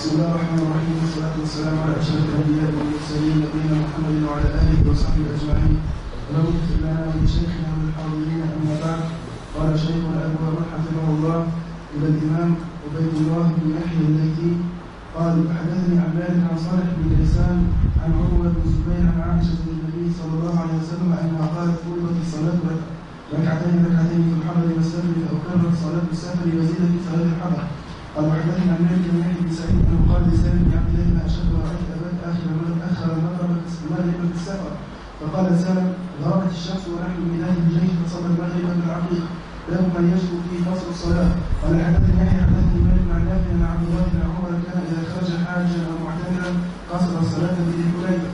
بسم الله الرحمن الرحيم والصلاة والسلام على أشرف الأنبياء والمرسلين نبينا محمد وعلى آله وصحبه أجمعين. اللهم اغفر لنا ولشيخنا وللحاضرين أما بعد. قال شيخنا أبو بكر حفظه الله إلى الإمام عبيد الله بن يحيى الليثي قال حدثني عن مالك عن صالح بن كيسان عن عروة بن الزبير عن عائشة بن النبي صلى الله عليه وسلم أنها قالت فرضت الصلاة ركعتين ركعتين في الحضر والسفر فأكررت صلاة السفر وزيد في صلاة الحضر. عن بن يحيى بن سعيد انه قال لسالم بن عبد الله ما اشد ورايت اباك اخر من أخر المغرب في السفر فقال سالم غربت الشمس ونحن بذات الجيش فصلى المغرب بالعقيق باب من يشكو فيه قصر الصلاة. قال حدثني يحيى حدثني مالك عن نافع ان عبد الله بن عمر كان إذا خرج حاجا أو معتمرا قصر الصلاه في ذي حليفه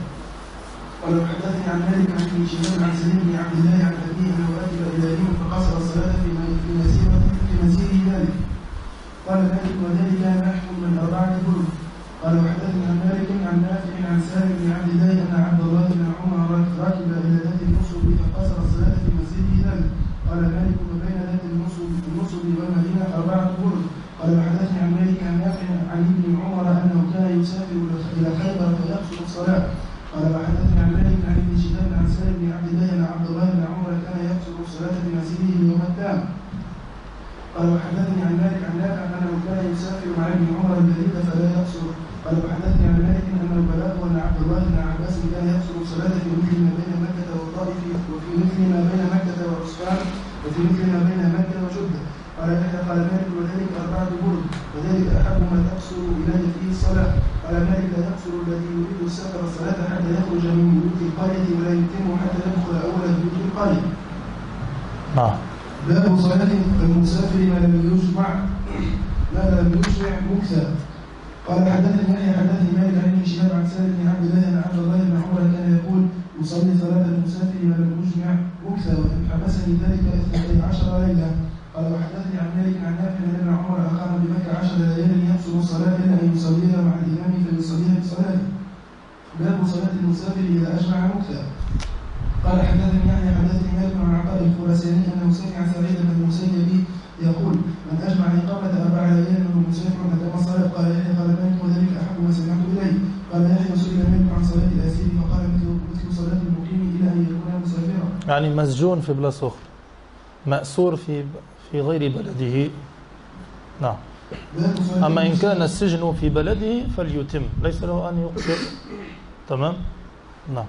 قال وحدثني عن مالك عن ابن شهاب عن سليم بن عبد الله عن ابيه انه اتى إلى يوم فقصر الصلاه في مسيره في مسيره ذلك قال مالك وذلك نحو من أربعة برد قال وحدثني عن مالك عن نافع عن سالم بن عبد الله أن عبد الله بن عمر ركب إلى ذات النصب فقصر الصلاة في مسجده ذلك قال مالك وبين ذات النصب النصب والمدينة أربعة برد قال وحدثني عن مالك عن نافع عن ابن عمر أنه كان يسافر إلى خيبر فيقصر الصلاة قال وحدثني عن مالك عن ابن شهاب عن سالم بن عبد الله أن عبد الله بن عمر كان يقصر الصلاة في مسجده يوم التام قال وحدثني عن مالك عن نافع انه كان يسافر مع ابن عمر البريد فلا يقصر قال وحدثني عن مالك انه بلغه ان عبد الله بن عباس كان يقصر الصلاه في مثل ما بين مكه والطائف وفي مثل ما بين مكه وعسفان وفي مثل ما بين مكه وجده قال يحيى قال مالك وذلك اربعه برد وذلك احب ما تقصر الي فيه الصلاه قال مالك لا يقصر الذي يريد السفر الصلاه حتى يخرج من بيوت القرية ولا يتم حتى يدخل أول بيوت القرية. نعم باب صلاة المسافر ما لم يجمع ما لم يجمع مكثا قال حدثني يحيى حدثني مالك عن ابن شهاب عن سالم بن عبد الله ان عبد الله بن عمر كان يقول يصلي صلاة المسافر ما لم يجمع مكثا وإن حبسني ذلك إثنتي عشر ليلة. قال وحدثني عن مالك عن نافع ابن عمر أقام بمكة عشر ليالي يقصر الصلاة الا أن يصليها مع الإمام فيصليها بصلاته. باب صلاة المسافر إذا أجمع مكثا قال حدثني يحيى حدثني مالك عن عطاء الخراساني أنه سمع سعيد بن المسيب يقول من أجمع إقامة أربع ليال وهو مسافر الصلاه قال يحيى قال مالك وذلك أحب ما سمعت إليه؟ قال يحيى سئل مالك عن صلاة الاسير فقال مثل صلاة المقيم إلى أن يكون مسافرا يعني مسجون في بلاص أخرى مأسور في في غير بلده. نعم. صلاة أما إن كان السجن في بلده فليتم. ليس له أن يقصر تمام؟ نعم.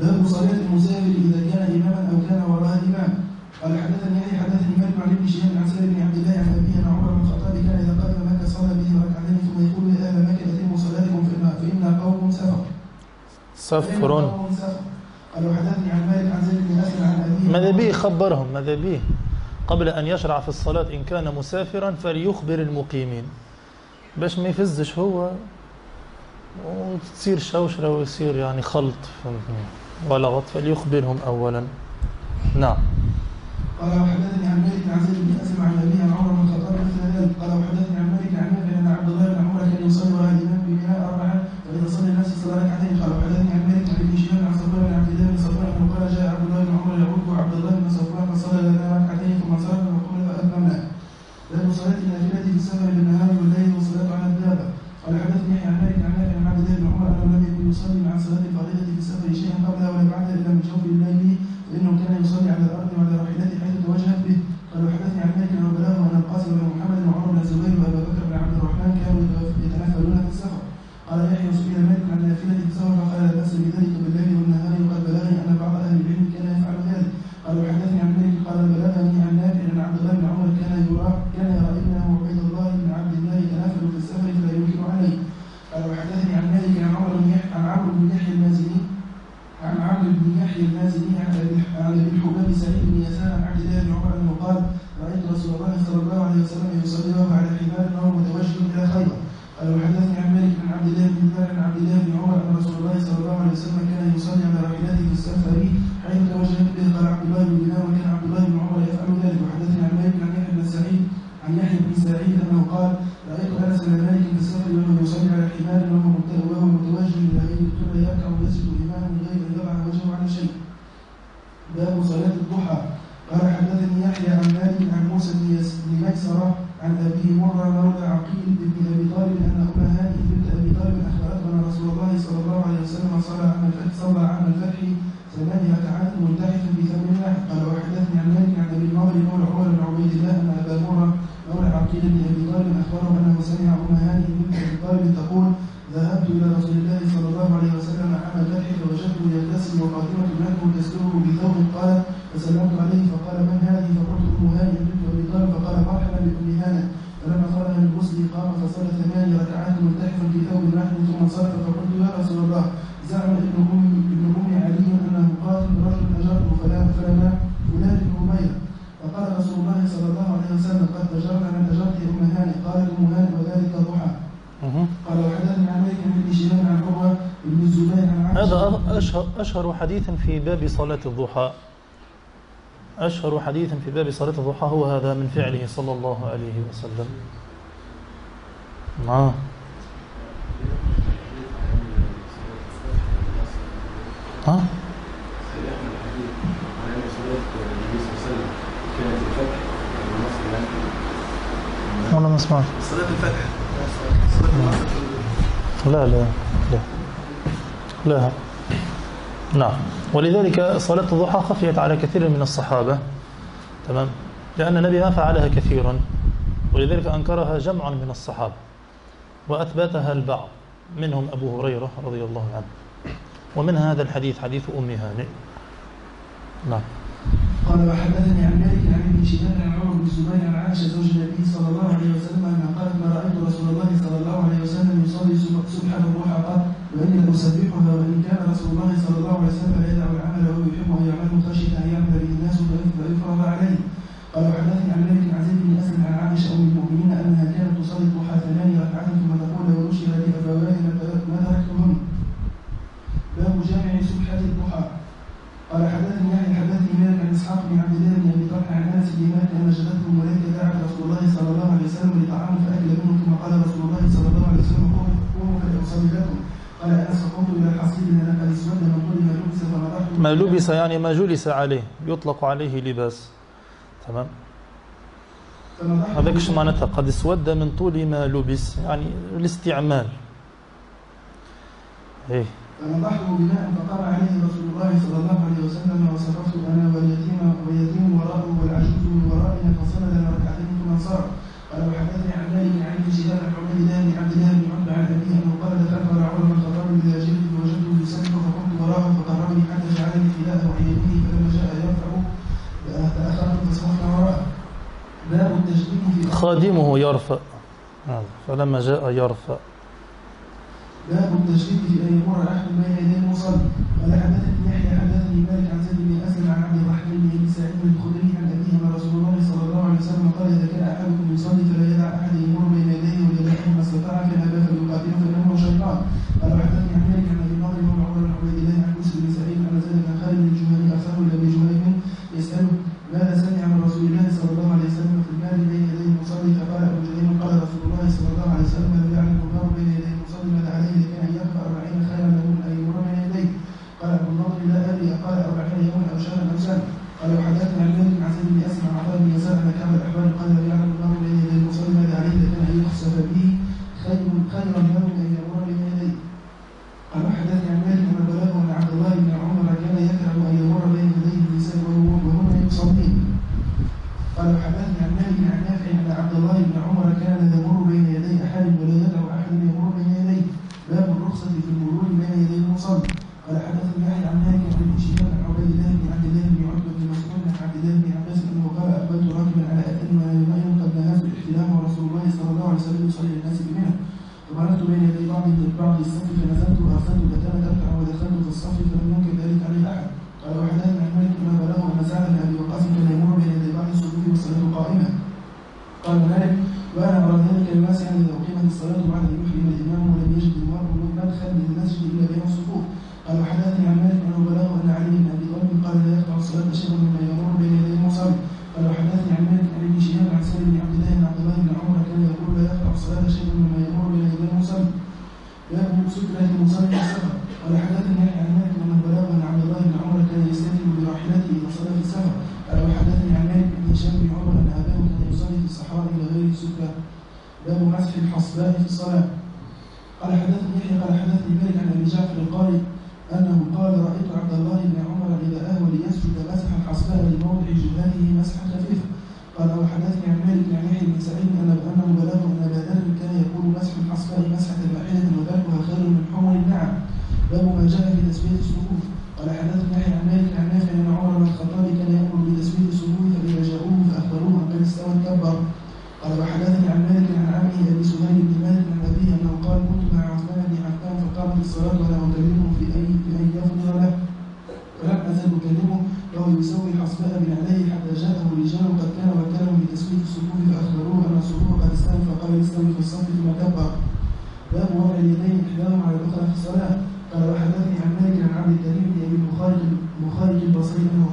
باب صلاة المسافر إذا كان إماما أو كان وراء إمام. قال حدثني يحيى حدثني مالك عن ابن شهاب عن سالم بن عبد الله عن أبيه أن عمر بن الخطاب كان إذا قدم مكة صلى بهم ركعتين ثم يقول يا أهل مكة أتموا صلاتكم فإن فإن قوم سفر. سفر. قوم سفر. قال وحدثني عن مالك عن زيد بن أسلم عن أبيه. ماذا به؟ خبرهم. ماذا به؟ قبل أن يشرع في الصلاة إن كان مسافرا فليخبر المقيمين. باش ما يفزش هو. وتصير شوشرة ويصير يعني خلط فهمتني؟ ولغط فليخبرهم أولا. نعم. قال وحدثني عن مالك عن زيد بن أسلم عن أبيه عن عمر بن الخطاب مثل ذلك قال وحدثني عن أشهر حديث في باب صلاة الضحى أشهر حديث في باب صلاة الضحى هو هذا من فعله صلى الله عليه وسلم آه. ها؟ آه. والله ما سمعت صلاة الفتح لا لا لا لا نعم. ولذلك صلاة الضحى خفيت على كثير من الصحابة. تمام؟ لأن النبي ما فعلها كثيرا. ولذلك أنكرها جمع من الصحابة. وأثبتها البعض. منهم أبو هريرة رضي الله عنه. ومن هذا الحديث حديث أم هانئ. نعم. قال وحدثني عن مالك عن ابن شهاب عن عمر بن الزبير عن عائشة زوج النبي صلى الله عليه وسلم أنها قالت ما رأيت رسول الله صلى الله عليه وسلم يصلي سبحان الضحى قط وإني لأسبحها وإن كان رسول الله صلى الله عليه وسلم يدع العمل ويحب يحب أن يعمله خشية أن يعمل به الناس فيفرض عليه. قال وحدثني عن مالك عزيز بن أسد عن عائشة أم المؤمنين أنها كانت تصلي الضحى ثمان ركعات ثم تقول لو نشر لي أبواه ما تركتهن. باب جامع سبحة الضحى. قال حدثني عن حدثني مالك عن إسحاق بن عبد الله ما لبس يعني ما جلس عليه يطلق عليه لباس. تمام؟ هذاك شو معناتها؟ قد اسود من طول ما لبس يعني الاستعمال. إيه. فنضحه بناء فقام عليه رسول الله صلى الله عليه وسلم وصرفت أنا واليتيم واليتيم وراءه والعجوز من ورائنا فصلنا ركعتين ثم انصرف. قال حدثني عن مالك عن سفيان عن عبد الله بن عبد الله خادمه يرفع. نعم. فلما جاء يرفع. باب التشديد أن يمر أحد بين يدي المصلي قال حدثني يحيى حدثني مالك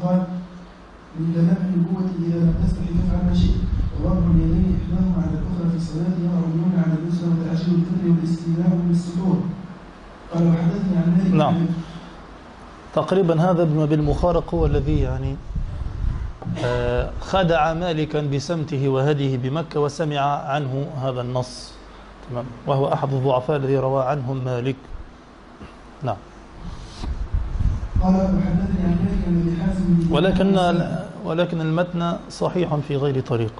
قال من كلام النبوة إذا لم تستحي فافعل ما شئت. ووضع اليدين إحداهما على الأخرى في الصلاة اليمنى على اليسرى وتأشير الفطر والاستيلاء من السطور قال وحدثني عن مالك نعم. تقريبا هذا ابن أبي المخارق هو الذي يعني آه، خدع مالكا بسمته وهديه بمكة وسمع عنه هذا النص. تمام. وهو أحد الضعفاء الذي روى عنهم مالك. نعم. قال وحدثني عن مالك عن ابي حازم ولكن ولكن المتن صحيح في غير طريق.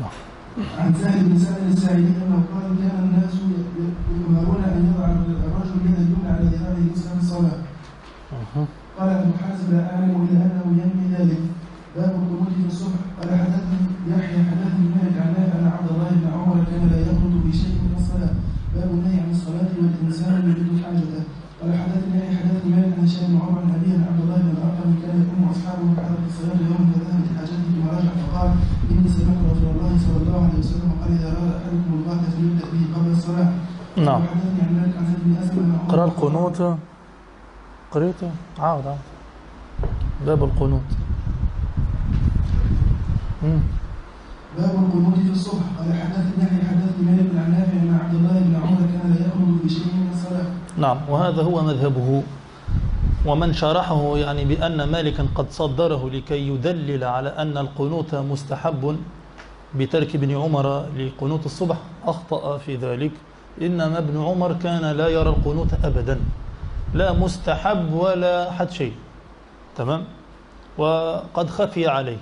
نعم. عن سهل بن سعد الساعدي أنه قال كان الناس يؤمرون أن يضع الرجل يد اليمنى على اليسرى في الصلاة. قال ابو حازم لا أعلم إلا أنه ينمي ذلك. باب القنوت في الصبح. قال حدثني يحيى حدثني مالك عن نافع ان عبد الله بن عمر كان لا يخرج في شيء من الصلاه باب النهي عن الصلاه والانسان يريد حاجته قال حدثني يحيى بن عمر عن عبد الله بن الارقم كان يقوم أصحابه بعد الصلاه يوم فذهب لحاجته ثم رجع فقال إني سمعت رسول الله صلى الله عليه وسلم قال اذا اراد احدكم الغد فليبدا به قبل الصلاة. نعم. وحدثني عن مالك عن زيد بن اسلم قرأ القنوت. قريته عاود عاود باب القنوت. مم. باب القنوت في الصبح. قال حدثني يحيى حدثني مالك عن نافع ان عبد الله بن عمر كان لا يخرج بشيء من الصلاة. نعم وهذا هو مذهبه. ومن شرحه يعني بأن مالكا قد صدره لكي يدلل على أن القنوت مستحب بترك ابن عمر لقنوت الصبح أخطأ في ذلك. إنما ابن عمر كان لا يرى القنوت أبدا. لا مستحب ولا حد شيء. تمام؟ وقد خفي عليه.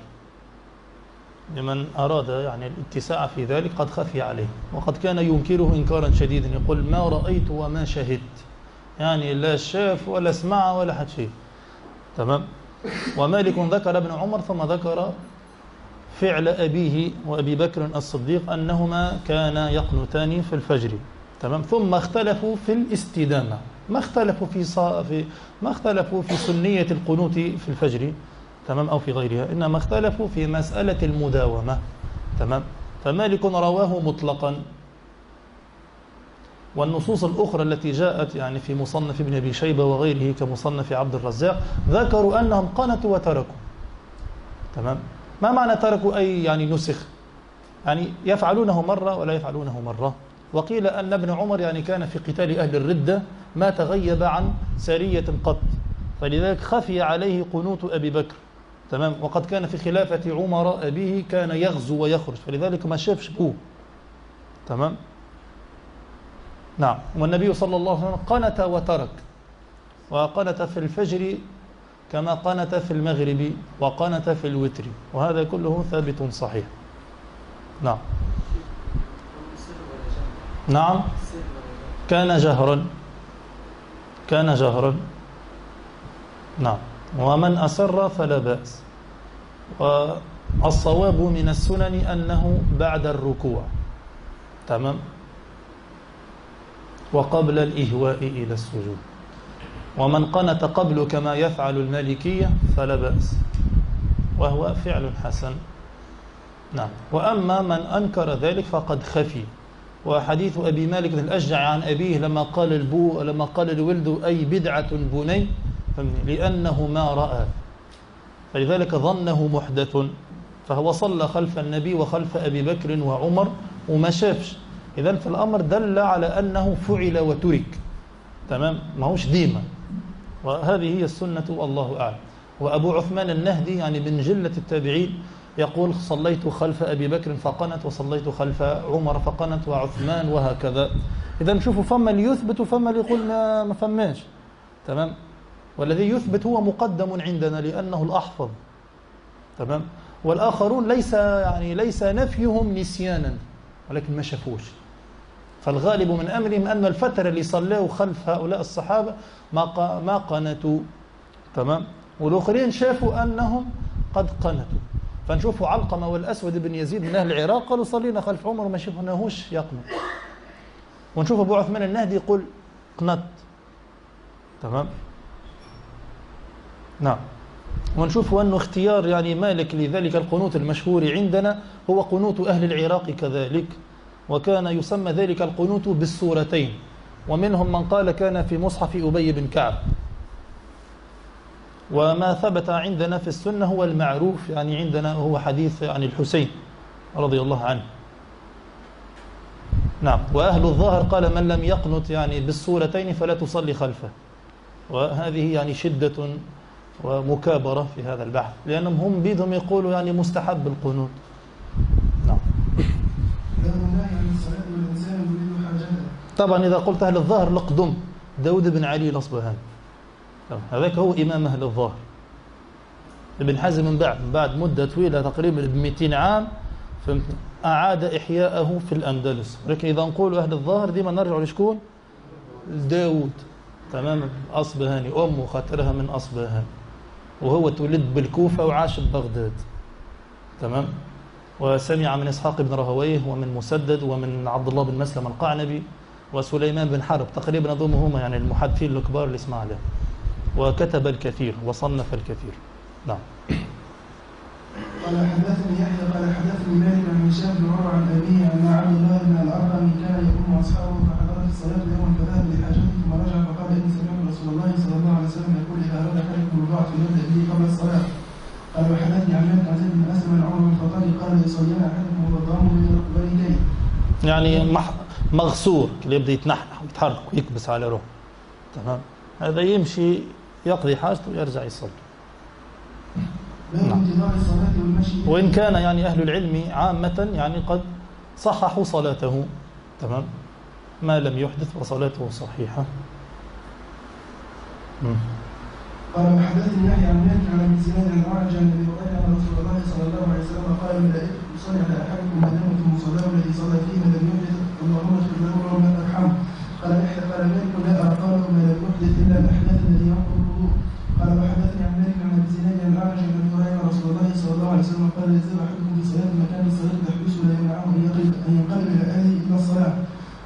لمن أراد يعني الاتساع في ذلك قد خفي عليه. وقد كان ينكره إنكارا شديدا. يقول ما رأيت وما شهدت. يعني لا شاف ولا سمع ولا حد شيء تمام؟ ومالك ذكر ابن عمر ثم ذكر فعل أبيه وأبي بكر الصديق أنهما كانا يقنتان في الفجر. تمام؟ ثم اختلفوا في الاستدامة. ما اختلفوا في, صا في ما اختلفوا في سنية القنوت في الفجر؟ تمام؟ أو في غيرها. إنما اختلفوا في مسألة المداومة. تمام؟ فمالك رواه مطلقا. والنصوص الأخرى التي جاءت يعني في مصنف ابن أبي شيبة وغيره كمصنف عبد الرزاق ذكروا أنهم قنتوا وتركوا. تمام؟ ما معنى تركوا؟ أي يعني نسخ. يعني يفعلونه مرة ولا يفعلونه مرة. وقيل أن ابن عمر يعني كان في قتال أهل الردة ما تغيب عن سارية قط. فلذلك خفي عليه قنوت أبي بكر. تمام؟ وقد كان في خلافة عمر أبيه كان يغزو ويخرج. فلذلك ما شافش أبوه تمام؟ نعم. والنبي صلى الله عليه وسلم قنت وترك وقنت في الفجر كما قنت في المغرب وقنت في الوتر وهذا كله ثابت صحيح. نعم. نعم. كان جهرا. كان جهرا. نعم. ومن أسر فلا بأس. والصواب من السنن أنه بعد الركوع. تمام؟ وقبل الإهواء إلى السجود. ومن قنت قبل كما يفعل المالكية فلا بأس. وهو فعل حسن. نعم. وأما من أنكر ذلك فقد خفي. وحديث أبي مالك الأشجع عن أبيه لما قال البو لما قال الولد أي بدعة بني لأنه ما رأى. فلذلك ظنه محدث. فهو صلى خلف النبي وخلف أبي بكر وعمر وما شافش. إذن فالأمر دل على أنه فعل وترك. تمام؟ ما هوش ديما. وهذه هي السنة والله أعلم. وأبو عثمان النهدي يعني من جلة التابعين يقول صليت خلف أبي بكر فقنت وصليت خلف عمر فقنت وعثمان وهكذا. إذا نشوفوا فما اللي يثبت وفما اللي يقول ما, ما فماش. تمام؟ والذي يثبت هو مقدم عندنا لأنه الأحفظ. تمام؟ والآخرون ليس يعني ليس نفيهم نسيانا. ولكن ما شافوش. فالغالب من أمرهم أن الفترة اللي صلوا خلف هؤلاء الصحابة ما ما قنتوا. تمام؟ والآخرين شافوا أنهم قد قنتوا. فنشوفوا علقمة والأسود بن يزيد من أهل العراق قالوا صلينا خلف عمر وما شفناهوش يقنط ونشوف أبو عثمان النهدي يقول قنط تمام؟ نعم. ونشوف أنه اختيار يعني مالك لذلك القنوت المشهور عندنا هو قنوت أهل العراق كذلك وكان يسمى ذلك القنوت بالسورتين ومنهم من قال كان في مصحف أبي بن كعب. وما ثبت عندنا في السنة هو المعروف يعني عندنا هو حديث عن الحسين رضي الله عنه. نعم وأهل الظاهر قال من لم يقنط يعني بالصورتين فلا تصلي خلفه وهذه يعني شدة ومكابرة في هذا البحث لأنهم هم بيدهم يقولوا يعني مستحب القنوت. نعم. طبعا إذا قلت أهل الظاهر لقدم داود بن علي الأصبهاني. هذاك هو إمام أهل الظاهر. ابن حزم من بعد من بعد مدة طويلة تقريبا ب 200 عام فهمت؟ أعاد إحياءه في الأندلس. لكن إذا نقول أهل الظاهر ديما نرجع لشكون؟ داود. تمام؟ أصبهاني. أمه خاطرها من أصبهان وهو تولد بالكوفة وعاش ببغداد. تمام؟ وسمع من إسحاق بن رهويه ومن مسدد ومن عبد الله بن مسلم القعنبي وسليمان بن حرب تقريبا أظن هم يعني المحدثين الكبار اللي اسمع لهم وكتب الكثير وصنف الكثير. نعم. قال حدثني يحيى قال حدثني مالك عن هشام بن عن أبيه ان عبد الله بن الأرقم كان يقوم أصحابه فحضرت الصلاه يوما فذهب لحاجته ثم رجع فقال اني سمعت رسول الله صلى الله عليه وسلم يقول اذا اراد احدكم الرضاعه فليبدا به قبل الصلاه قال وحدثني عن مالك عن زيد بن اسلم عن عمر بن الخطاب قال يصلين احدكم وضعه بين ركبتيه يعني مغسور اللي يبدأ يتنحنح ويتحرك ويكبس على روحه. تمام؟ هذا يمشي يقضي حاجته ويرجع يصلي. نعم. وإن كان يعني أهل العلم عامة يعني قد صححوا صلاته. تمام؟ ما لم يحدث وصلاته صحيحة. قال وحدثني يحيى عن مالك عن ابن زياد عن عن ابي هريره ان رسول الله صلى الله عليه وسلم قال الملائكه تصلي على أحدكم ما دامت مصلاه الذي صلى فيه ما لم يحدث اللهم اغفر له وما ارحمه. قال قال مالك لا قال ما لم يحدث إلا الأحداث الذي ينقض الوضوء قال وحدثني عن مالك عن أبي زياد عن اعرج عن أبي هريرة رسول الله صلى الله عليه وسلم قال يزيد أحدكم في صلاة مكان الصلاه تحبسه لا يمنعه ان يقلب ان ينقلب إلى اهله إلى الصلاه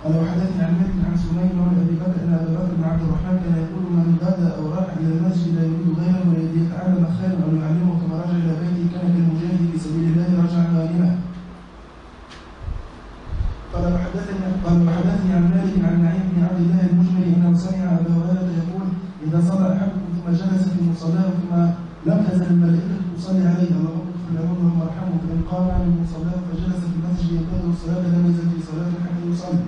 قال وحدثني عن مالك عن سليم وعن ابي بكر ان ابا بكر بن عبد الرحمن كان يقول من بدا أو راح إلى المسجد لا يريد غيره ويريد يتعلم خيرا أو يعلمه ثم رجع إلى بيته كان كالمجاهد في سبيل الله رجع غانما قال وحدثني قال وحدثني عن مالك عن نعيم بن عبد الله المجمري انه سمع ابا هريره يقول اذا صلى احدكم ثم جلس في مصلاه ثم لم تزل الملائكه تصلي عليه اللهم اغفر له اللهم ارحمه فان قام عن مصلاه فجلس في المسجد ينتظر الصلاه لم يزل في صلاه حتى يصلي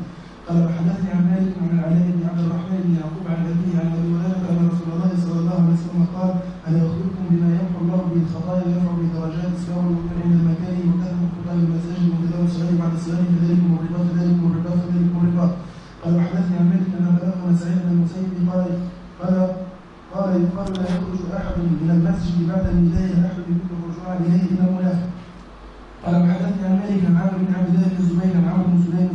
قال وحدثني عن مالك عن العلاء بن عبد الرحمن بن يعقوب عن ابيه عن ابي هريره ان رسول الله صلى الله عليه وسلم قال الا اخبركم بما يمحو الله به الخطايا ويرفع به درجات اسلام المؤمن عند المكاره وكثره خطايا المساجد وانتظار الصلاه بعد الصلاه فذلكم الرباط فذلكم الرباط فذلكم الرباط قال وحدثني عن مالك ان بلغنا سعيد بن المسيب قال قال قال يقال لا يخرج احد من المسجد بعد النداء نحو يمكن الرجوع اليه إلى المنافق قال وحدثني عن مالك عن عمرو بن عبد الله بن الزبير عن عمرو بن سليم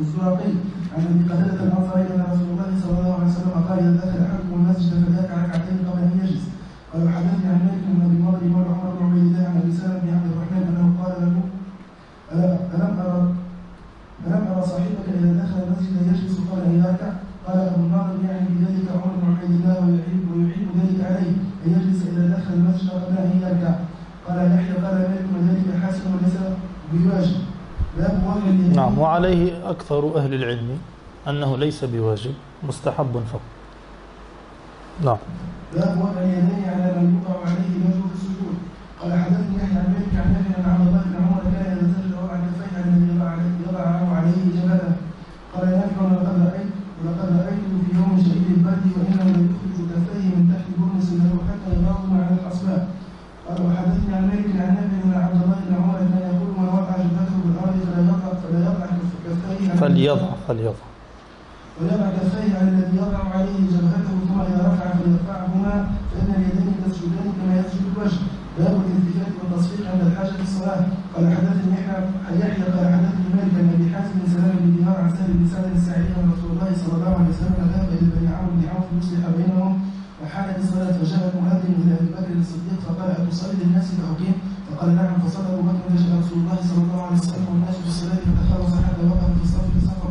الزرقي عن ابي قتاده الانصاري ان رسول الله صلى الله عليه وسلم قال اذا دخل احدكم المسجد فليركع ركعتين قبل ان يجلس قال وحدثني عن مالك بن ابي مضر مولى عمر بن عبيد الله عن ابي سلمه بن عبد الرحمن انه قال له الم ارى الم ارى صاحبك اذا دخل المسجد يجلس قبل ان يركع قال ابو النضر يعني بذلك عمر بن عبيد الله ويحب ويحب ذلك عليه ان يجلس اذا دخل المسجد قبل ان يركع قال يحيى قال مالك وذلك حسن وليس بواجب نعم وعليه أكثر أهل العلم أنه ليس بواجب مستحب فقط. نعم. باب وضع اليدين على من يوقع عليه الوجه في السجود قال حدثني يحيى عن مالك عن نافع عن عبد الله بن عمر كان اذا سجد وضع كفيه الذي يضع يضع عليه جبهته قال نافع ولقد رايت ولقد رايته في يوم شديد البرد وإنه ليخرج كفيه من تحت برنس له حتى يضعهما على الاصبع قال وحدثني عن مالك عن نافع عن عبد الله بن عمر كان يقول فليضع فليضع. ولما كفيه على الذي يضع عليه جبهته ثم اذا رفع فليرفعهما فإن اليدين تسجدان كما يسجد الوجه. باب الالتفات والتصفيق عند الحاجة في الصلاه قال حدث يحيى قال حدثني مالك عن أبي حازم بن سلام بن دينار عن سهل بن سعد السعيد ان رسول الله صلى الله عليه وسلم ذهب إلى بني عمرو بن عوف ليصلح بينهم فحالت الصلاه فجاء المؤذن إلى أبي بكر الصديق فقال اتصلي للناس فأقيم. فقال نعم فصلى أبو بكر فجاء رسول الله صلى الله عليه وسلم والناس في الصلاة فتخلص levanta a mão, está.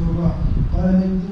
要が大変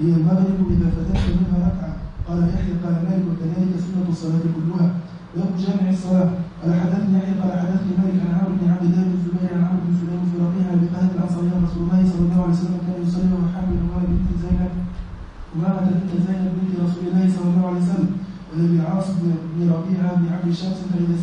هي المغرب إذا فتحت منها ركعة. قال يحيى قال مالك وكذلك سنة الصلاة كلها. باب جامع الصلاة. قال حدثني يحيى قال حدثني مالك عن عمرو بن عبد الله بن الزبير عن عمرو بن سليم في ربيعة بن قهد الأنصاري. رسول الله صلى الله عليه وسلم كان يصلي وحامل أمامة بنت زينب أمامة بنت زينب بنت رسول الله صلى الله عليه وسلم وأبي عاص بن ربيعة بن عبد الشمس فإذا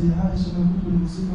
você, isso não é muito bonito,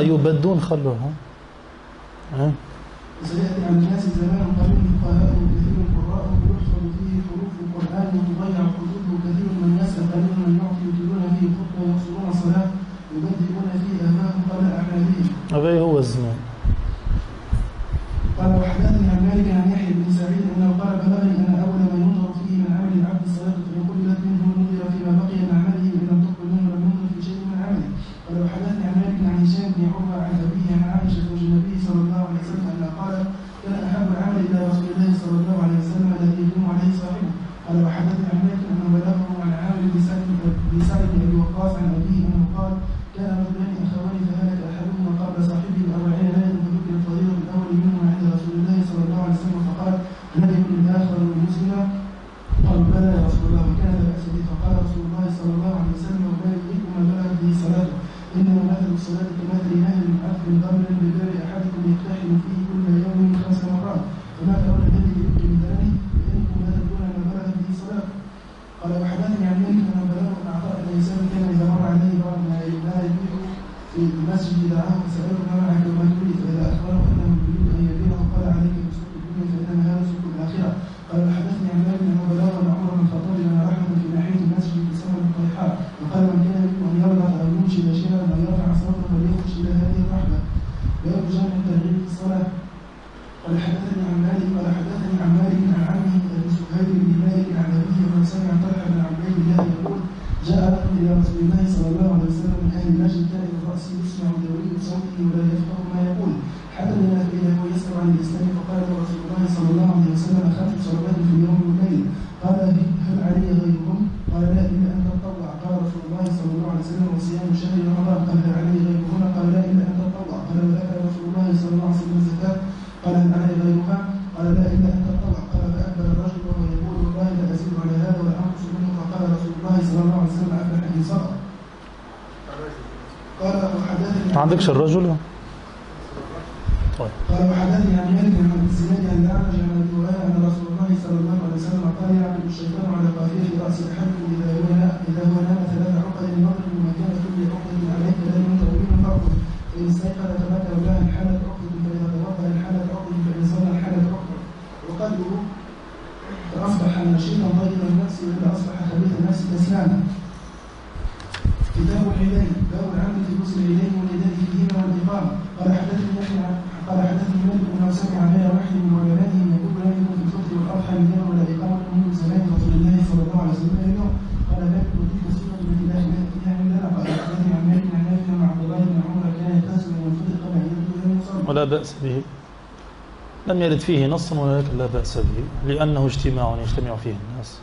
يبدون خلوها ها؟ عن الناس زمان فيه حروف القرآن وتضيع حدوده من الناس قليل من يعطي فيه خطبة ويقصرون صلاة قبل أعمالهم هذا هو الزمان. قال وحدثني عن مالك عن يحيى بن سعيد انه قال بلغني أن أول ما ينظر فيه من عمل العبد الصدقه فيقبلت منه نظر فيما بقي من عمله إن لم تقبل منه لم ينظر في شيء من عمله. قال وحدثني عن مالك بن عروة عن أبيه عن عائشة زوج النبي صلى الله عليه وسلم أنها قالت لا أحب العمل إلى رسول الله 12 الرجل؟ طيب. قال عن مالك عن عن أن رسول الله صلى الله عليه وسلم قال يعبد الشيطان على قافيه رأس الحمل إذا هو إذا هو نام ثلاث عقد المغرب وما كان كل عقد عليك لا يموت ومن فإن استيقظ بأس به. لم يرد فيه نص ولكن لا بأس به لأنه اجتماع يجتمع فيه الناس.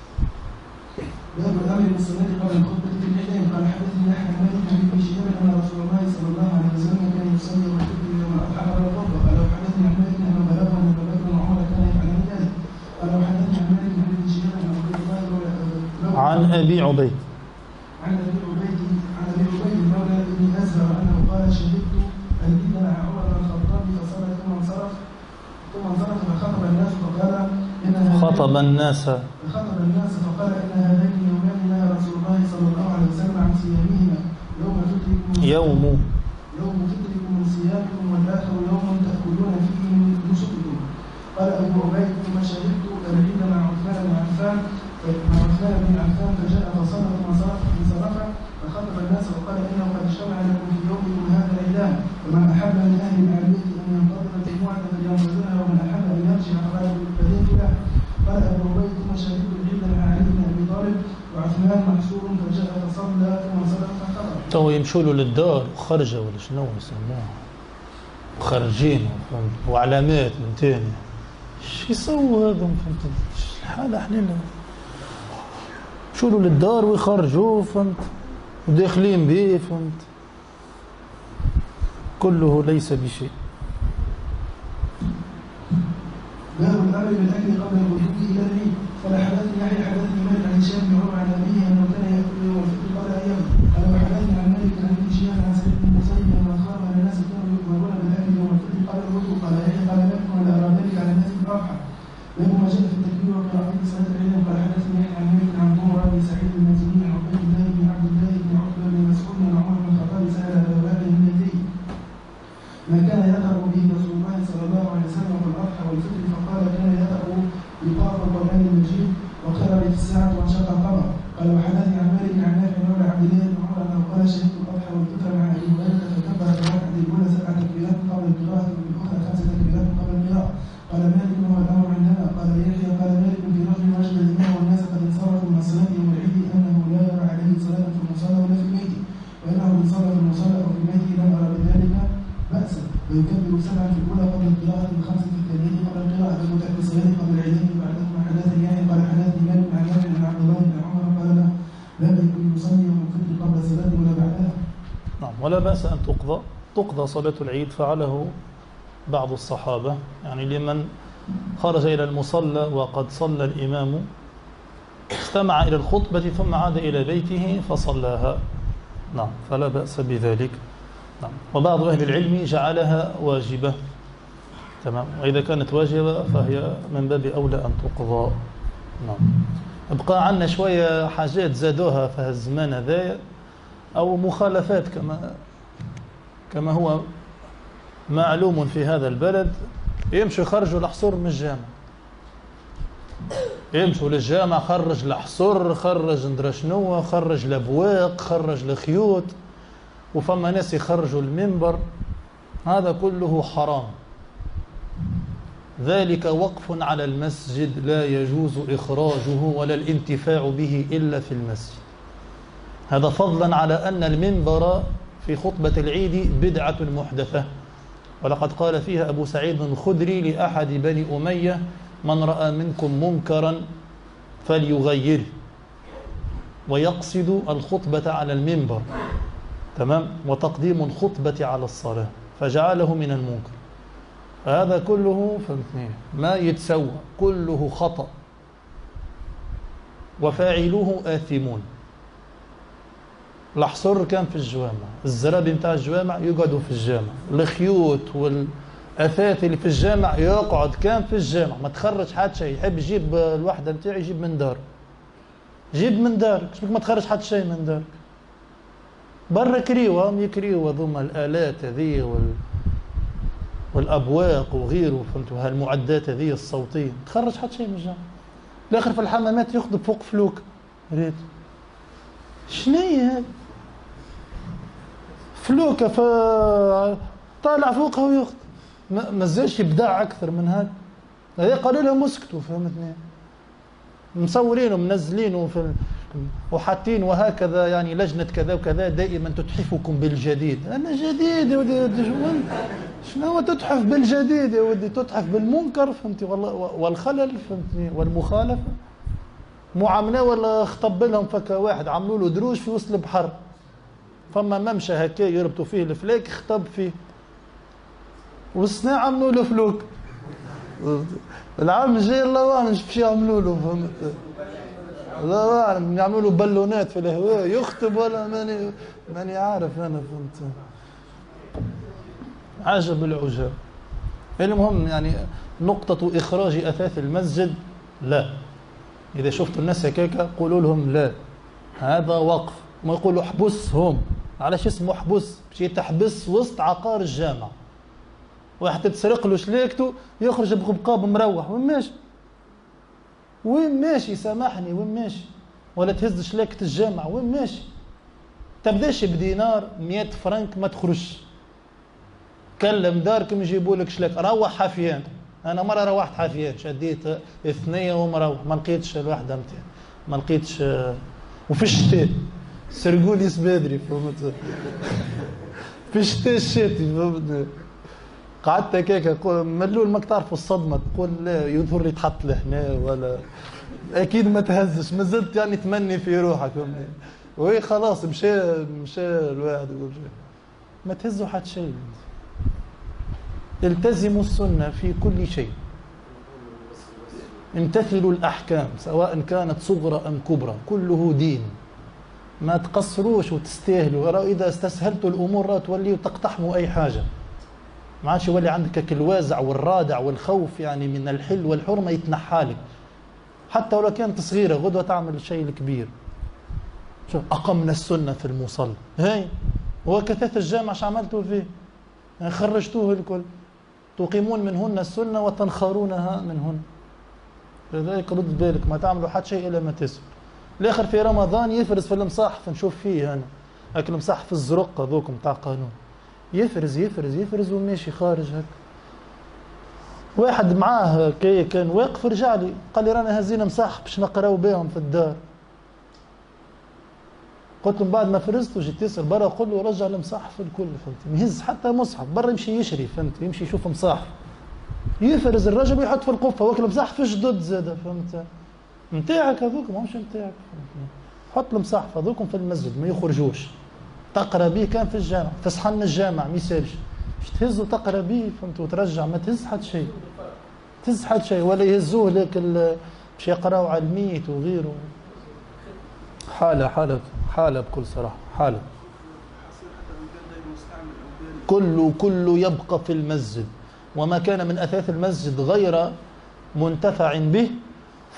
قبل العيدين قال حدثني يحيى عن مالك عن ابن شهاب ان رسول الله صلى الله عليه وسلم كان يصلي ويخطب يوم الخطبة. قال وحدثني عن مالك انه بلغه وعمر كان يفعلان ذلك. قال وحدثني عن مالك عن ابن شهاب عن عبد الله مولى- عن أبي عبيد. ان هذين- خطب الناس. فخطب الناس فقال إن هذين يومان نهى رسول الله صلى الله عليه وسلم عن صيامهما يوم يوم يوم فطركم من صيامكم والاخر يوم تاكلون فيه من نسككم قال ابو عبيد ثم شهدت العيد مع عثمان بن عفان مع عثمان بن عفان فجاء فصلى ثم صرف انصرف فخطب الناس وقال انه قد اجتمع لكم في يومكم هذا العيدان ومن احب من أهل المعلومه ان ينتظر الجمعه فلينتظرها ومن احب ان يرجع فقال فذلك له قال ابو عبيد ثم شهدت العيد مع علي بن ابي طالب فجاء فصلى فخطب تو يمشوا له للدار وخرجه ولا شنو يسموها وخارجين فهمت وعلامات من تاني. إيش يسووا هذم فهمت؟ الحالة يمشوا له للدار ويخرجوه فهمت؟ وداخلين به فهمت؟ كله ليس بشيء. باب الامر بالاكل قبل الوجود إلى العيد قال حدثني يحيى حدثني مالك عن هشام بن عمر عن ابيه انه كان ياكل يوم الفطر قبل أيام قال وحدثني عن مالك عن ابن شهاب عن سعيد بن مسيب ان اخبر ان الناس كانوا يؤمرون بالاكل يوم الفطر قبل الوجود قال يحيى قال مالك ولا ارى ذلك على الناس بالاضحى باب ما جاء في التكبير وقراءة صلاة العيد قال حدثني يحيى عن مالك عن عمر بن سعيد بن مسعود عن عبيد الله بن عبد الله بن عتبة بن مسعود عن عمر بن الخطاب سأل ابا بكر النبي ما كان يقرأ به رسول الله صلى الله عليه وسلم في الأضحى والفطر فقال كان يقرأ بقاف القرآن المجيد واقتربت الساعة وانشق القمر قال وحدثني عن مالك عن نافع مولى عبد الله بن عمر أنه قال شهدت الأضحى والفطر مع أبي هريرة فكبر في الركعة الأولى سبع تكبيرات قبل القراءة وفي الأخرى خمس تكبيرات قبل القراءة قال مالك هو الأمر عندنا قال يحيى قال مالك في رجل وجد الإمام والناس قد انصرفوا من الصلاة يوم العيد أنه لا يرى عليه صلاة في المصلى ولا في البيت وإنه إن صلى في المصلى أو في بيته لم أرى بذلك بأسا ويكبر سبعا في الأولى قبل القراءة وخمسة في الثانية قبل القراءة وتأتي الصلاة قبل العيدين بعدهما حدثني يعني قال حدثني مالك عن نافع عن عبد الله بن عمر قال لا لم يكن يصلي يوم الفطر قبل الصلاة ولا بعدها نعم ولا بأس أن تقضى تقضى صلاة العيد فعله بعض الصحابة. يعني لمن خرج إلى المصلى وقد صلى الإمام استمع إلى الخطبة ثم عاد إلى بيته فصلاها. نعم فلا بأس بذلك. نعم وبعض أهل العلم جعلها واجبة. تمام وإذا كانت واجبة فهي من باب أولى أن تقضى. نعم ابقى عنا شوية حاجات زادوها في الزمان هذا أو مخالفات كما كما هو معلوم في هذا البلد يمشوا يخرجوا الحصور من الجامع. يمشوا للجامع خرج الحصر خرج ندرى شنو خرج الأبواق خرج الخيوط وفما ناس يخرجوا المنبر. هذا كله حرام. ذلك وقف على المسجد لا يجوز إخراجه ولا الانتفاع به إلا في المسجد. هذا فضلا على أن المنبر في خطبة العيد بدعة محدثة. ولقد قال فيها أبو سعيد الخدري لأحد بني أمية من رأى منكم منكرا فليغيره. ويقصد الخطبة على المنبر. تمام؟ وتقديم الخطبة على الصلاة. فجعله من المنكر. هذا كله ما يتسوى. كله خطأ. وفاعلوه آثمون. الحصر كان في الجوامع. الزرابي نتاع الجوامع يقعدوا في الجامع. الخيوط والأثاث اللي في الجامع يقعد. كان في الجامع. ما تخرج حد شيء. يحب يجيب الوحدة نتاعي يجيب من دار جيب من دارك. شبك ما تخرج حد شيء من دارك. برا كريو هم يكريو هذوما الآلات هذه وال والأبواق وغيره. فهمتوا هالمعدات هذه الصوتية. تخرج حد شيء من الجامع. الآخر في الحمامات يخطب فوق فلوك. ريت. شنية هذه؟ فلوكة ف طالع فوقها ويخطب ما زالش ابداع أكثر من هذا هذا قالوا لهم اسكتوا فهمتني؟ مصورينه منزلينه في وحاطين وهكذا يعني لجنة كذا وكذا دائما تتحفكم بالجديد. أنا جديد يا ودي شنو تتحف بالجديد يا ودي؟ تتحف بالمنكر فهمتي؟ والخلل فهمتني؟ والمخالفة. مو عملنا ولا خطب لهم فكا واحد عملوا له دروج في وسط البحر. فما ممشى هكا يربطوا فيه الفلاك خطب فيه. والصناع عملوا له فلوك. العام الجاي الله اعلم إيش يعملوا له. فهمت الله اعلم يعملوا له بالونات في الهواء يخطب ولا ماني ماني عارف أنا فهمت. عجب العجاب. المهم يعني نقطة إخراج أثاث المسجد لا. إذا شفتوا الناس هكاك قولوا لهم لا. هذا وقف. ما يقولوا احبسهم. علاش اسمه احبس باش تحبس وسط عقار الجامع. واحد تسرق له شليكته يخرج بقبقاب مروح. وين ماشي وين ماشي سامحني وين ماشي ولا تهز شلاكة الجامع. وين ماشي تبداش بدينار مئة فرنك ما تخرجش. كلم داركم يجيبوا لك شلاك روح حافيان. أنا مرة روحت حافيان. شديت اثنين ومروح ما لقيتش الوحده نتاعي ما لقيتش وفي الشتاء. سرقوا لي سبادري فهمت الشتاء الشتي فهمت قعدت هكاك ملول ما تعرف الصدمه تقول لا يظهر لي تحط لهنا ولا أكيد ما تهزش ما زلت يعني تمني في روحك فهمتني وهي خلاص مشى مشى الواحد ما تهزوا حد شيء التزموا السنة في كل شيء امتثلوا الاحكام سواء كانت صغرى ام كبرى كله دين ما تقصروش وتستاهلوا. إذا استسهلتوا الأمور توليوا تقتحموا أي حاجة. ما عادش يولي عندك الوازع والرادع والخوف يعني من الحل والحرمة يتنحالك حتى ولو كانت صغيرة غدوة تعمل الشيء الكبير. شوف اقمنا السنة في المصلى هاي هو الجامع شو عملتوا فيه؟ يعني خرجتوه الكل. تقيمون منهن السنة وتنخرونها منهن. لذلك رد بالك ما تعملوا حتى شيء إلا ما تسمع. الآخر في رمضان يفرز في المصاحف نشوف فيه أنا. لكن المصاحف الزرق هذوك تاع قانون. يفرز يفرز يفرز وماشي خارج هكا. واحد معاه كي كان واقف رجع لي قال لي رانا هزينا مصاحف باش نقراو بهم في الدار. قلت له بعد ما فرزت وجيت يسأل برا قل له رجع المصاحف الكل فهمت يهز حتى مصحف برا يمشي يشري فهمت يمشي يشوف مصاحف. يفرز الرجل ويحط في القفة وأكل مصاحف جدد زاد فهمت؟ نتاعك هذوك ماهمش نتاعك حط المصاحف هذوكم في المسجد ما يخرجوش. تقرأ به كان في الجامع في صحن الجامع ما يسالش باش تهز وتقرأ به فهمت وترجع ما تهز حد شيء. تهز حد شيء ولا يهزوه لك باش يقراوا على الميت وغيره. حالة حالة حالة بكل صراحة حالة. كله كله يبقى في المسجد. وما كان من أثاث المسجد غير منتفع به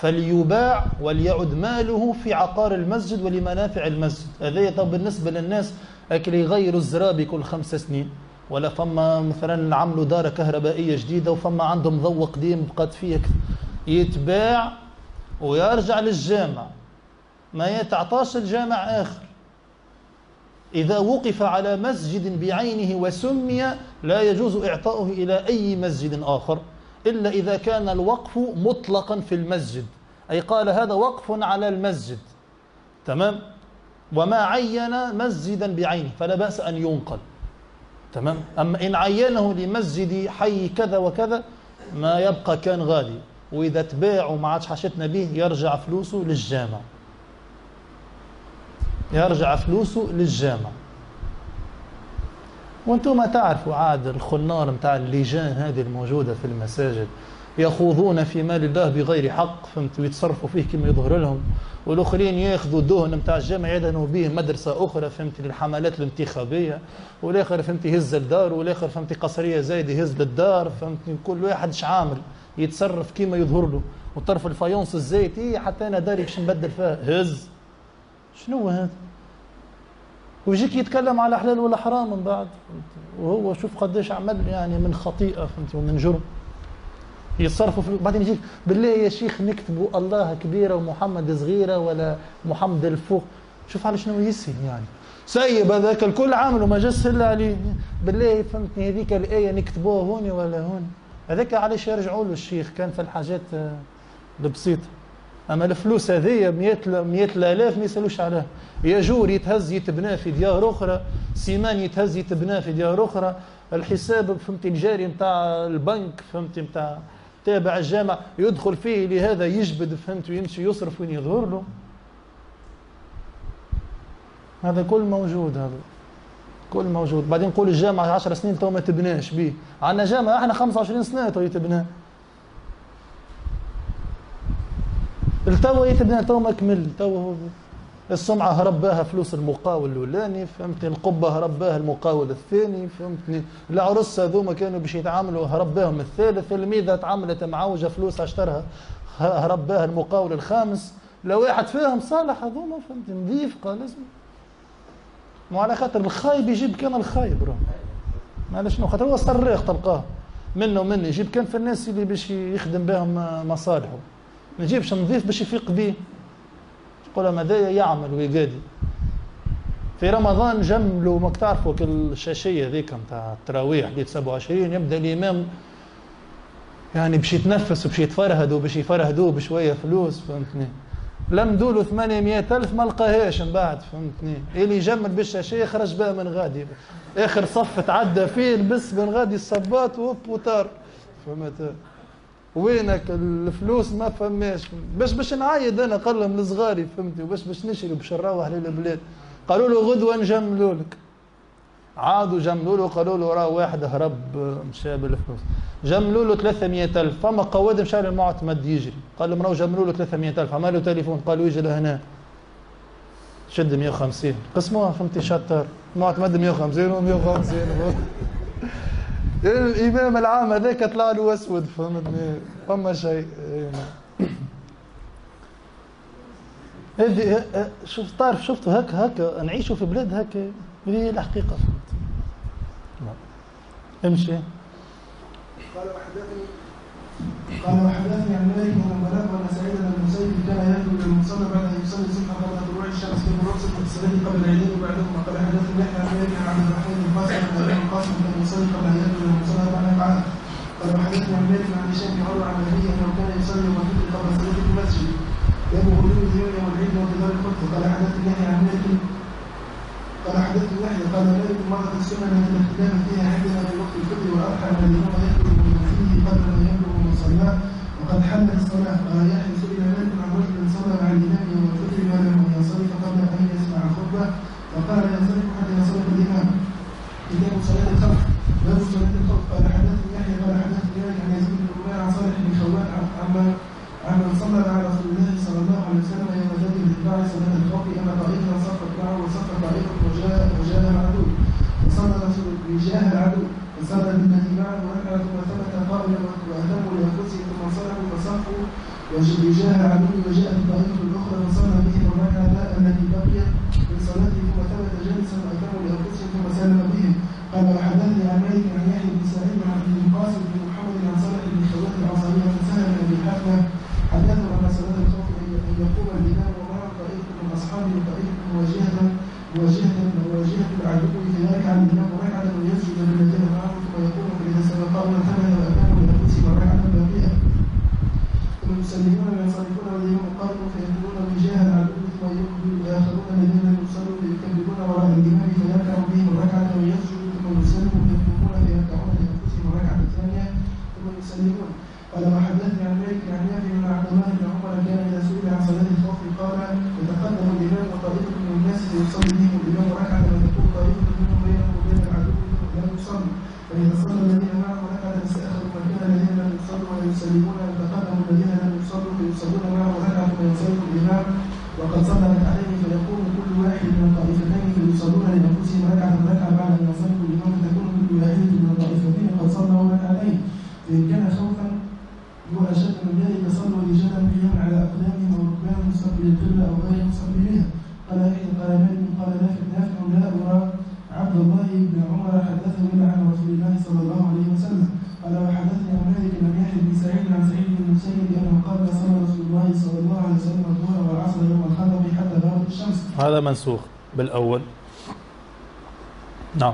فليباع وليعد ماله في عقار المسجد ولمنافع المسجد. هذا طب بالنسبة للناس أكل يغيروا الزرابي كل خمس سنين. ولا فما مثلا عملوا دار كهربائية جديدة وفما عندهم ضوء قديم بقات فيه يتباع ويرجع للجامع. ما يتعطاش الجامع آخر. إذا وقف على مسجد بعينه وسمي لا يجوز إعطاؤه إلى أي مسجد آخر. إلا إذا كان الوقف مطلقا في المسجد. أي قال هذا وقف على المسجد. تمام؟ وما عين مسجدا بعينه فلا بأس أن ينقل. تمام؟ أما إن عينه لمسجد حي كذا وكذا ما يبقى كان غالي. وإذا تباع وما عادش حشتنا به يرجع فلوسه للجامع. يرجع فلوسه للجامع. وأنتم تعرفوا عاد الخنار نتاع اللجان هذه الموجودة في المساجد. يخوضون في مال الله بغير حق فهمت؟ ويتصرفوا فيه كما يظهر لهم. والآخرين ياخذوا دهن نتاع الجامع يدهنوا به مدرسة أخرى فهمت؟ للحملات الانتخابية. والآخر فهمت؟ يهز الدار والآخر فهمت؟ قصرية زايد يهز للدار فهمت؟ كل واحد إيش عامل يتصرف كما يظهر له. وطرف الفايونس الزيت إيه حتى أنا داري باش نبدل فيها. هز! شنو هذا؟ ويجيك يتكلم على حلال ولا حرام من بعد. وهو شوف قديش عمل يعني من خطيئة فهمت؟ ومن جرم. يتصرفوا في بعدين يجيك بالله يا شيخ نكتبوا الله كبيرة ومحمد صغيرة ولا محمد الفوق. شوف على شنو يسهل يعني. سيب هذاك الكل عامل وما جاش الا عليه. بالله فهمتني هذيك الآية نكتبوها هون ولا هون. هذاك علاش يرجعوا له الشيخ؟ كان في الحاجات آه، البسيطة. أما الفلوس هذيا 100 100 الاف ما يسألوش عليها. ياجور يتهز يتبنى في ديار أخرى سيمان يتهز يتبنى في ديار أخرى. الحساب فهمتي الجاري نتاع البنك فهمتي نتاع تابع الجامع يدخل فيه لهذا يجبد فهمت ويمشي يصرف وين يظهر له. هذا كل موجود هذا كل موجود. بعدين نقول الجامعة 10 سنين تو ما تبناش به عندنا جامعة إحنا 25 سنة تو يتبنى التو يتبنى تو ما كمل. تو السمعة هرب بها فلوس المقاول الأولاني فهمتني؟ القبة هرب بها المقاول الثاني فهمتني؟ العرس هذوما كانوا باش يتعاملوا هرب بهم الثالث الميزة تعاملت معوجة فلوس اشترها هرب بها المقاول الخامس. لو واحد فيهم صالح هذوما فهمتني؟ نظيف قال لازم على خاطر الخايب يجيب كان الخايب راه معلش خاطر هو صريخ تلقاه. منه ومنه يجيب كان في الناس اللي باش يخدم بهم مصالحه. ما يجيبش نظيف باش يفيق به قول ماذا يعمل ويقادي في رمضان جملوا ما تعرفوا الشاشية ذيك نتاع التراويح ديت 27 يبدأ الإمام يعني باش يتنفس وباش يتفرهد وباش يفرهدوه بشوية فلوس فهمتني. لم دولوا 800 ألف ما لقاهاش من بعد فهمتني. اللي جمل بالشاشية خرج بها من غادي. آخر صف تعدى فيه لبس من غادي الصباط وطار. فهمت؟ وينك الفلوس ما فماش. باش باش نعيد أنا قلم لصغاري فهمتي وباش باش نشري باش نروح للبلاد قالوا له غدوة نجملوا لك. عادوا جملوا له قالوا له راه واحد هرب مشى بالفلوس. جملوا له 300000 فما قواد مشى للمعتمد يجري. قال لهم راه جملوا له 300000 ألف عملوا تليفون قالوا يجي لهنا. شد 150 قسموها فهمتي شطر. معتمد 150 و150 الإمام العام هذاك طلع له أسود فهمتني؟ فما شيء إيه. هذه شوف تعرف شفتوا هكا هكا نعيشوا في بلاد هكا هي الحقيقة. فهمت امشي. قال وحدثني قال وحدثني عن مالك بن بلاغ ان سعيد بن المسيب كان يهدم للمصلى بعد أن يصلي الصبح قبل طلوع الشمس الرقصة في الصلاة قبل العيدين وبعدهما حدثني يحيى عن مالك عن عبد الرحمن بن القاسم كان يصلي قبل أن للمصلى أربع ركعات قال وحدثني عن مالك عن هشام بن عمر عن ابيه انه كان يصلي الفطر قبل صلاة المسجد يوم غلو يوم العيد وانتظار الخطبه قال حدثني يحيى عن مالك قال حدثني يحيى قال مالك مرة السنة التي الاختلاف فيها عندنا في وقت الفطر والأضحى الذي هو من فيه قبل ما يبلغ من صلاة وقد حلت الصلاة قال يحيى سئل مالك عن رجل صلى مع الإمام منسوخ بالأول. نعم.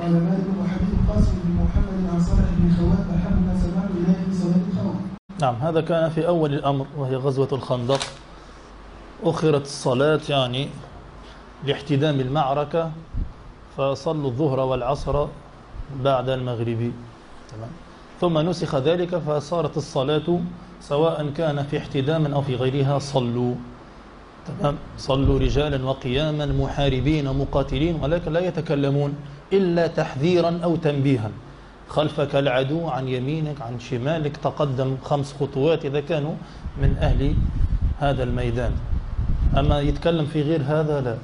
قال مالك وحبيب قاسم بن محمد عن صالح بن خوات أحبنا سمعت إليه في صلاة الخوف. نعم هذا كان في أول الأمر وهي غزوة الخندق. أخرت الصلاة يعني لاحتدام المعركة فصلوا الظهر والعصر بعد المغرب. تمام. ثم نسخ ذلك فصارت الصلاة سواء كان في احتدام أو في غيرها صلوا. تمام. صلوا رجالا وقياما محاربين مقاتلين ولكن لا يتكلمون إلا تحذيرا أو تنبيها. خلفك العدو عن يمينك عن شمالك تقدم خمس خطوات إذا كانوا من أهل هذا الميدان. أما يتكلم في غير هذا لا.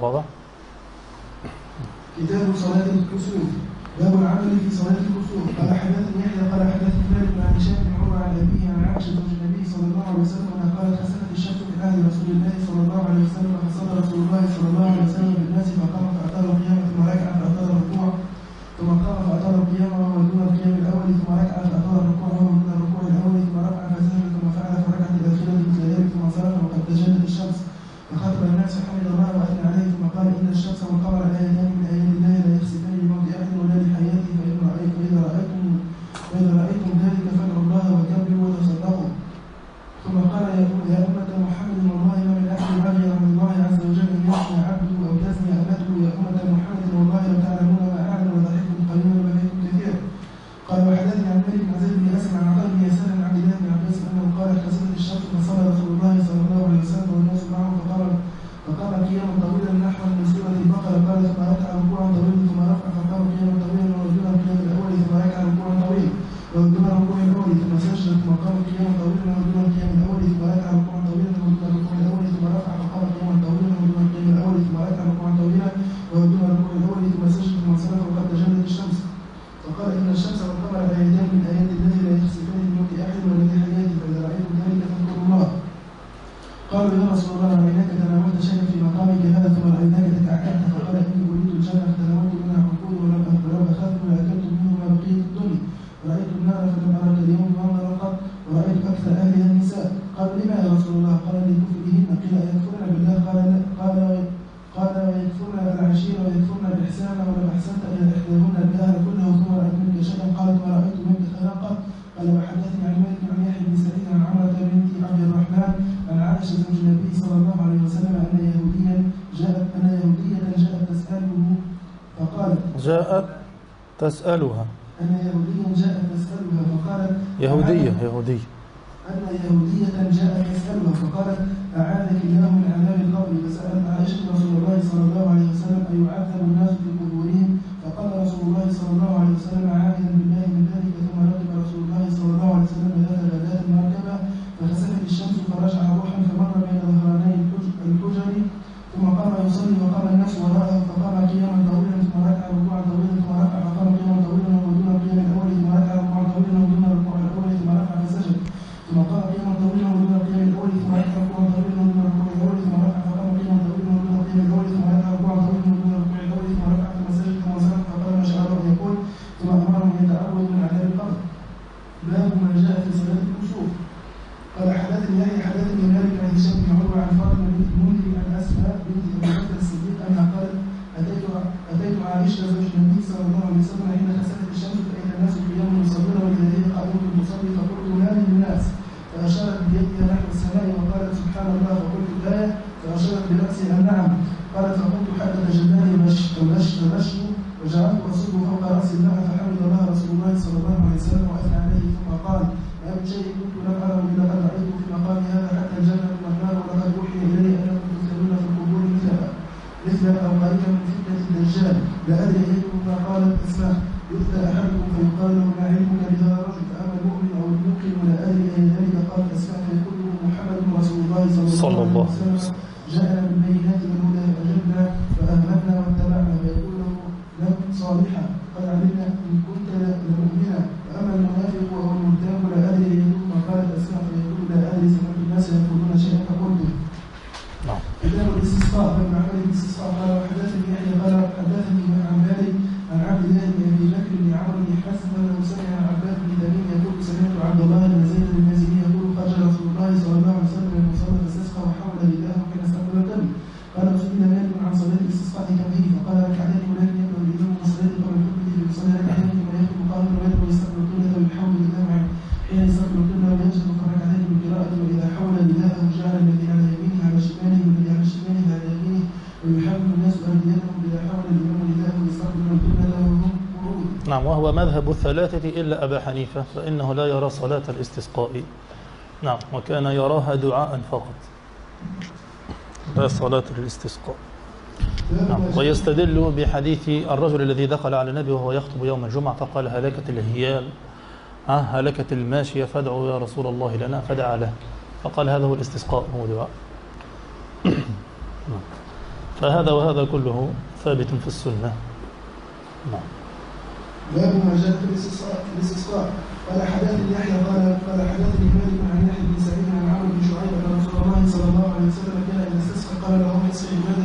واضح؟ كتاب صلاة الكسوف. باب العمل في صلاة الكسوف. قال حدثني يحيى قال حدثني مالك بن هشام عائشة زوج النبي صلى الله عليه وسلم أن يهوديا جاءت أن يهودية جاءت تسأله فقالت جاءت تسألها. أن يهوديا جاءت تسألها فقالت يهودية يهودية. أن يهودية جاءت تسألها فقالت أعانك الله من عذاب القبر. فسألت عائشة رسول الله صلى الله مذهب الثلاثة إلا أبا حنيفة فإنه لا يرى صلاة الاستسقاء. نعم وكان يراها دعاء فقط. لا صلاة الاستسقاء نعم ويستدل بحديث الرجل الذي دخل على النبي وهو يخطب يوم الجمعة فقال هلكت الهيال هلكت الماشية فادعوا يا رسول الله لنا فدعا له. فقال هذا هو الاستسقاء هو دعاء. نعم، فهذا وهذا كله ثابت في السنة. نعم. باب ما جاء في الاستسقاء. قال حدثني يحيى قال قال حدث حدثني مالك عن يحيى بن سعيد عن عمرو بن شعيب ان رسول الله صلى الله عليه وسلم كان إذا استسقى قال له حسن ماذا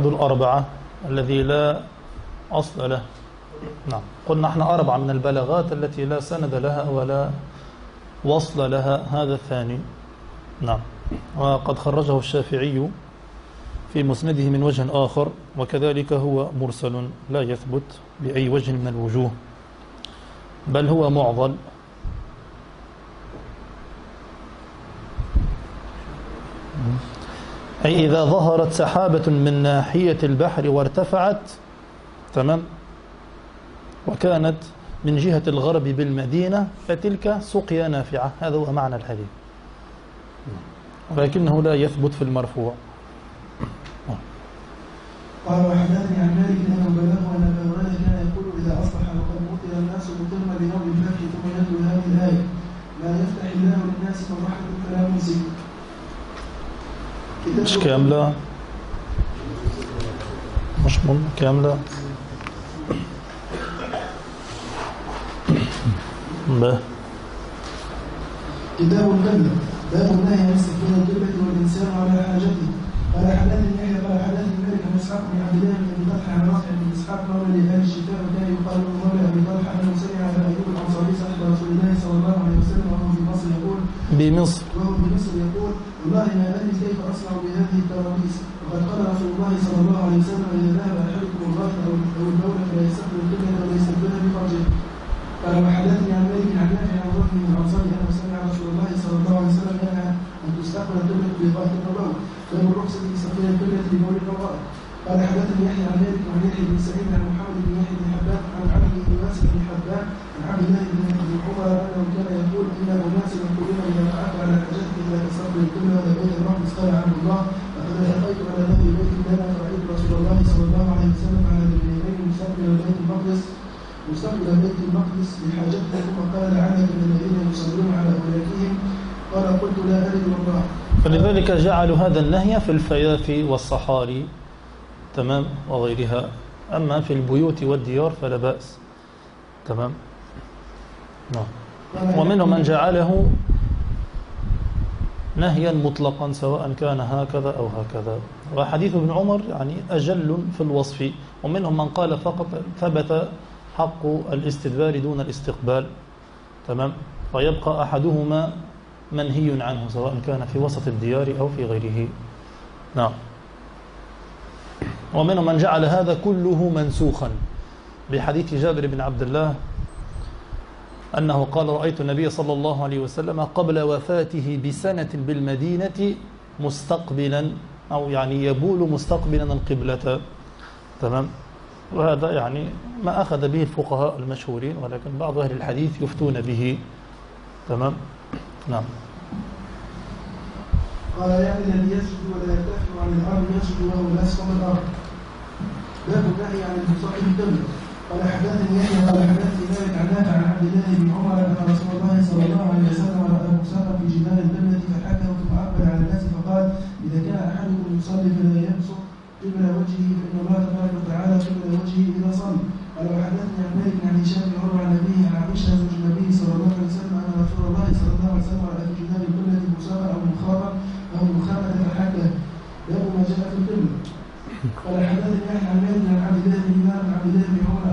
أحد الأربعة الذي لا أصل له. نعم. قلنا إحنا أربعة من البلاغات التي لا سند لها ولا وصل لها. هذا الثاني. نعم. وقد خرجه الشافعي في مسنده من وجه آخر وكذلك هو مرسل لا يثبت بأي وجه من الوجوه بل هو معضل. أي إذا ظهرت سحابة من ناحية البحر وارتفعت تمام؟ وكانت من جهة الغرب بالمدينة فتلك سقيا نافعة. هذا هو معنى الحديث. ولكنه لا يثبت في المرفوع. قال وحدثني عن مالك أنه بلغه مش كاملة. مش كاملة. ب. إباء البذل باب النهي عن استكمال الدبة والإنسان على حاجته. قال حدث يحيى قال حدث مالك عن إسحاق بن عبد الله بن طلحة عن رافع بن إسحاق قال لأهل الشتاء لا يقال له مولى أبي طلحة أنه سمع أبا أيوب الأنصاري صاحب رسول الله صلى الله عليه وسلم وهو في مصر يقول بمصر. جعلوا هذا النهي في الفيافي والصحاري تمام وغيرها. أما في البيوت والديار فلا بأس تمام. نعم. ومنهم من جعله نهيا مطلقا سواء كان هكذا أو هكذا. وحديث ابن عمر يعني أجل في الوصف. ومنهم من قال فقط ثبت حق الاستدبار دون الاستقبال تمام. فيبقى أحدهما منهي عنه سواء كان في وسط الديار أو في غيره. نعم. ومنهم من جعل هذا كله منسوخا. بحديث جابر بن عبد الله أنه قال رأيت النبي صلى الله عليه وسلم قبل وفاته بسنة بالمدينة مستقبلا أو يعني يبول مستقبلا القبلة. تمام. وهذا يعني ما أخذ به الفقهاء المشهورين ولكن بعض أهل الحديث يفتون به. تمام. نعم. قال يعني الذي يسجد ولا يرتفع عن الأرض يسجد وهو لاسفل الأرض. باب النهي عن المصلي القبله قال حدثني يحيى قال حدثني مالك عن نافع عن عبد الله بن عمر أن رسول الله صلى الله عليه وسلم راى مسافا في جدار القبله فحكه ثم أقبل على الناس فقال إذا كان أحدكم يصلي فلا يبصق قبل وجهه فإن الله تبارك وتعالى قبل وجهه إذا صلى. قال وحدثني عن مالك عن هشام بن عروة عن أبيه عن عائشه زوج النبي صلى الله عليه وسلم أن رسول الله صلى الله عليه وسلم راى في جدار القبله مسافا أو مخاطا أو مخافة فحكى باب ما جاء في القبلة قال حدثني يحيى عن مالك عن عبد الله بن عبد الله بن عمر